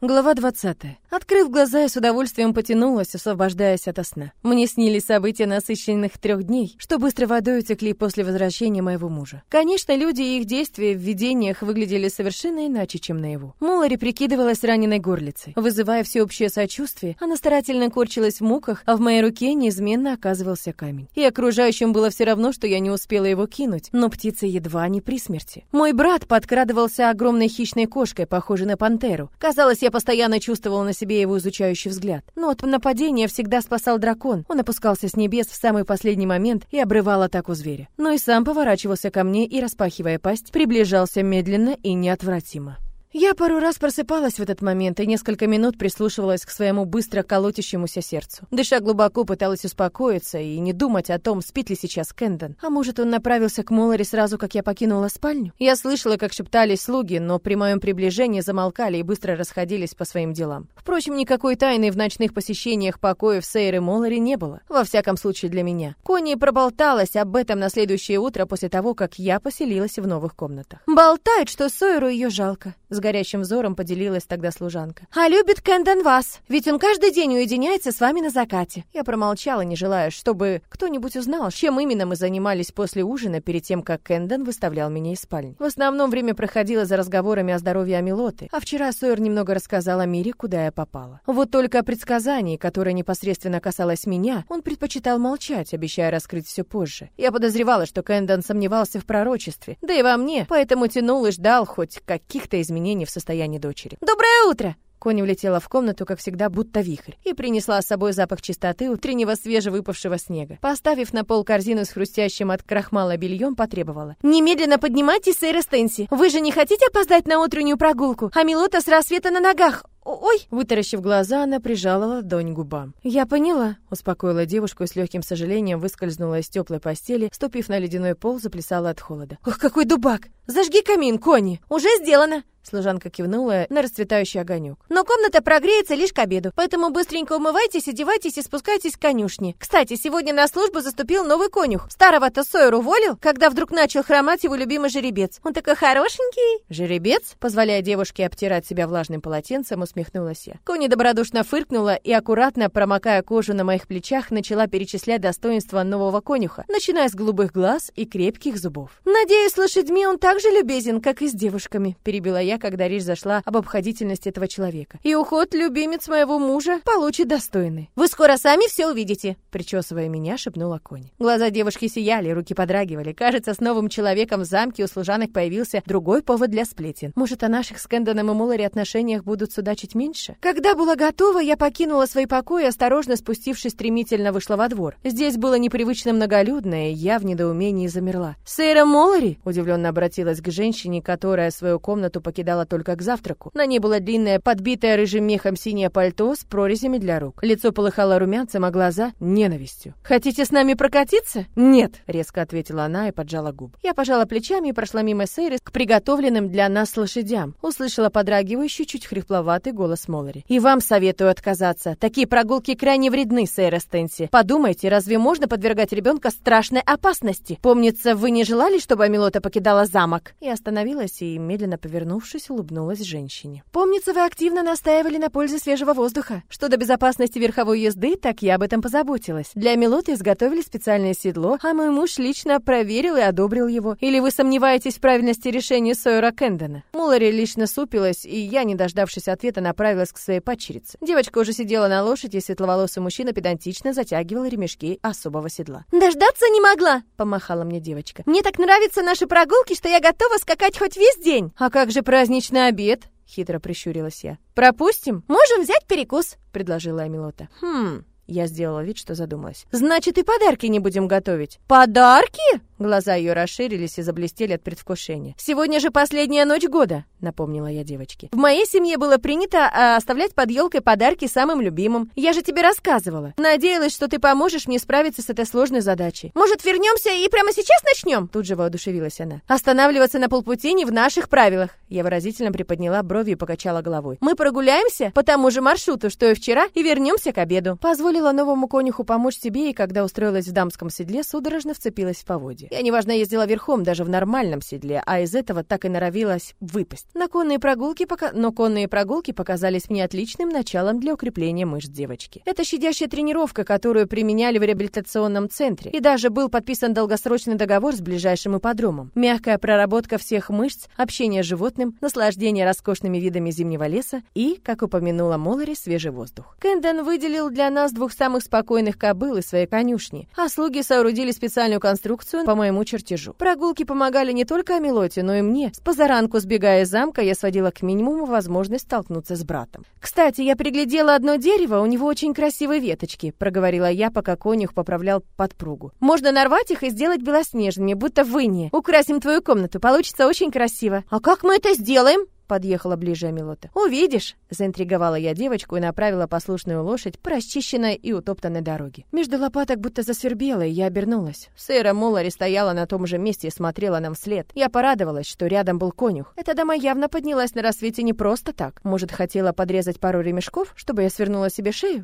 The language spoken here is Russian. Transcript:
Глава 20. Открыв глаза, я с удовольствием потянулась, освобождаясь от сна. Мне снились события насыщенных трех дней, что быстро водой утекли после возвращения моего мужа. Конечно, люди и их действия в видениях выглядели совершенно иначе, чем наяву. Молари прикидывалась раненой горлицей. Вызывая всеобщее сочувствие, она старательно корчилась в муках, а в моей руке неизменно оказывался камень. И окружающим было все равно, что я не успела его кинуть, но птица едва не при смерти. Мой брат подкрадывался огромной хищной кошкой, похожей на пантеру. Казалось, я постоянно чувствовала на себе его изучающий взгляд. Но от нападения всегда спасал дракон. Он опускался с небес в самый последний момент и обрывал атаку зверя. Но и сам поворачивался ко мне и, распахивая пасть, приближался медленно и неотвратимо. Я пару раз просыпалась в этот момент и несколько минут прислушивалась к своему быстро колотящемуся сердцу. Дыша глубоко, пыталась успокоиться и не думать о том, спит ли сейчас Кэндон. А может, он направился к Моларе сразу, как я покинула спальню? Я слышала, как шептались слуги, но при моем приближении замолкали и быстро расходились по своим делам. Впрочем, никакой тайны в ночных посещениях покоев Сейры Молари не было. Во всяком случае, для меня. Кони проболталась об этом на следующее утро после того, как я поселилась в новых комнатах. Болтает, что Сойеру ее жалко. С горящим взором поделилась тогда служанка. «А любит Кэндон вас, ведь он каждый день уединяется с вами на закате». Я промолчала, не желая, чтобы кто-нибудь узнал, чем именно мы занимались после ужина перед тем, как Кэндон выставлял меня из спальни. В основном время проходило за разговорами о здоровье Амилоты, а вчера Сойер немного рассказал о мире, куда я попала. Вот только о предсказании, которое непосредственно касалось меня, он предпочитал молчать, обещая раскрыть все позже. Я подозревала, что Кэндон сомневался в пророчестве, да и во мне, поэтому тянул и ждал хоть каких-то изменений изменений в состоянии дочери. «Доброе утро!» Кони влетела в комнату, как всегда, будто вихрь, и принесла с собой запах чистоты утреннего свежевыпавшего снега. Поставив на пол корзину с хрустящим от крахмала бельем, потребовала. «Немедленно поднимайтесь, сэра Стенси! Вы же не хотите опоздать на утреннюю прогулку? А Милота с рассвета на ногах! «Ой!» Вытаращив глаза, она прижала ладонь к губам. «Я поняла», — успокоила девушку и с легким сожалением выскользнула из теплой постели, ступив на ледяной пол, заплясала от холода. «Ох, какой дубак! Зажги камин, кони! Уже сделано!» Служанка кивнула на расцветающий огонек. «Но комната прогреется лишь к обеду, поэтому быстренько умывайтесь, одевайтесь и спускайтесь к конюшне. Кстати, сегодня на службу заступил новый конюх. Старого-то Сойер уволил, когда вдруг начал хромать его любимый жеребец. Он такой хорошенький». «Жеребец?» Позволяя девушке обтирать себя влажным полотенцем, усмехнулась я. Кони добродушно фыркнула и, аккуратно промокая кожу на моих плечах, начала перечислять достоинства нового конюха, начиная с голубых глаз и крепких зубов. «Надеюсь, с лошадьми он так же любезен, как и с девушками», перебила я, когда речь зашла об обходительности этого человека. И уход любимец моего мужа получит достойный. Вы скоро сами все увидите, причесывая меня, шепнула Кони. Глаза девушки сияли, руки подрагивали. Кажется, с новым человеком в замке у служанок появился другой повод для сплетен. Может, о наших с Кэндоном и Муллари отношениях будут судачить меньше? Когда была готова, я покинула свои покои, осторожно спустившись, стремительно вышла во двор. Здесь было непривычно многолюдно, и я в недоумении замерла. «Сейра Моллари?» удивленно обратилась к женщине, которая свою комнату покидала только к завтраку. На ней было длинное, подбитое рыжим мехом синее пальто с прорезями для рук. Лицо полыхало румянцем, а глаза — ненавистью. «Хотите с нами прокатиться?» «Нет», — резко ответила она и поджала губ. Я пожала плечами и прошла мимо Сейрис к приготовленным для нас лошадям. Услышала подрагивающий, чуть хрипловатый голос Моллари. «И вам советую отказаться. Такие прогулки крайне вредны, Сейра Стенси. Подумайте, разве можно подвергать ребенка страшной опасности? Помнится, вы не желали, чтобы Амилота покидала замок?» И остановилась и, медленно повернувшись, улыбнулась женщине. «Помнится, вы активно настаивали на пользе свежего воздуха. Что до безопасности верховой езды, так я об этом позаботилась. Для Милоты изготовили специальное седло, а мой муж лично проверил и одобрил его. Или вы сомневаетесь в правильности решения Сойера Кэндона?» Мулари лишь насупилась, и я, не дождавшись ответа, направилась к своей падчерице. Девочка уже сидела на лошади, и светловолосый мужчина педантично затягивал ремешки особого седла. «Дождаться не могла!» — помахала мне девочка. «Мне так нравятся наши прогулки, что я готова скакать хоть весь день!» «А как же праздник?» праздничный обед?» — хитро прищурилась я. «Пропустим? Можем взять перекус», — предложила Амилота. «Хм...» Я сделала вид, что задумалась. «Значит, и подарки не будем готовить». «Подарки?» Глаза ее расширились и заблестели от предвкушения. «Сегодня же последняя ночь года», — напомнила я девочке. «В моей семье было принято а, оставлять под елкой подарки самым любимым. Я же тебе рассказывала. Надеялась, что ты поможешь мне справиться с этой сложной задачей. Может, вернемся и прямо сейчас начнем?» Тут же воодушевилась она. «Останавливаться на полпути не в наших правилах». Я выразительно приподняла брови и покачала головой. «Мы прогуляемся по тому же маршруту, что и вчера, и вернемся к обеду». Позволила новому конюху помочь себе, и когда устроилась в дамском седле, судорожно вцепилась в поводье. Я неважно ездила верхом, даже в нормальном седле, а из этого так и норовилась выпасть. На конные прогулки пока... Но конные прогулки показались мне отличным началом для укрепления мышц девочки. Это щадящая тренировка, которую применяли в реабилитационном центре. И даже был подписан долгосрочный договор с ближайшим ипподромом. Мягкая проработка всех мышц, общение с животным, наслаждение роскошными видами зимнего леса и, как упомянула Молари, свежий воздух. Кэндон выделил для нас двух самых спокойных кобыл из своей конюшни, а слуги соорудили специальную конструкцию по моему чертежу. Прогулки помогали не только Амилоте, но и мне. С позаранку сбегая из замка, я сводила к минимуму возможность столкнуться с братом. «Кстати, я приглядела одно дерево, у него очень красивые веточки», проговорила я, пока конюх поправлял подпругу. «Можно нарвать их и сделать белоснежными, будто в Ине. Украсим твою комнату, получится очень красиво». «А как мы это сделаем?» Подъехала ближе Амилота. «Увидишь!» — заинтриговала я девочку и направила послушную лошадь по расчищенной и утоптанной дороге. Между лопаток будто засвербело, и я обернулась. Сэра Молари стояла на том же месте и смотрела нам вслед. Я порадовалась, что рядом был конюх. Эта дама явно поднялась на рассвете не просто так. Может, хотела подрезать пару ремешков, чтобы я свернула себе шею?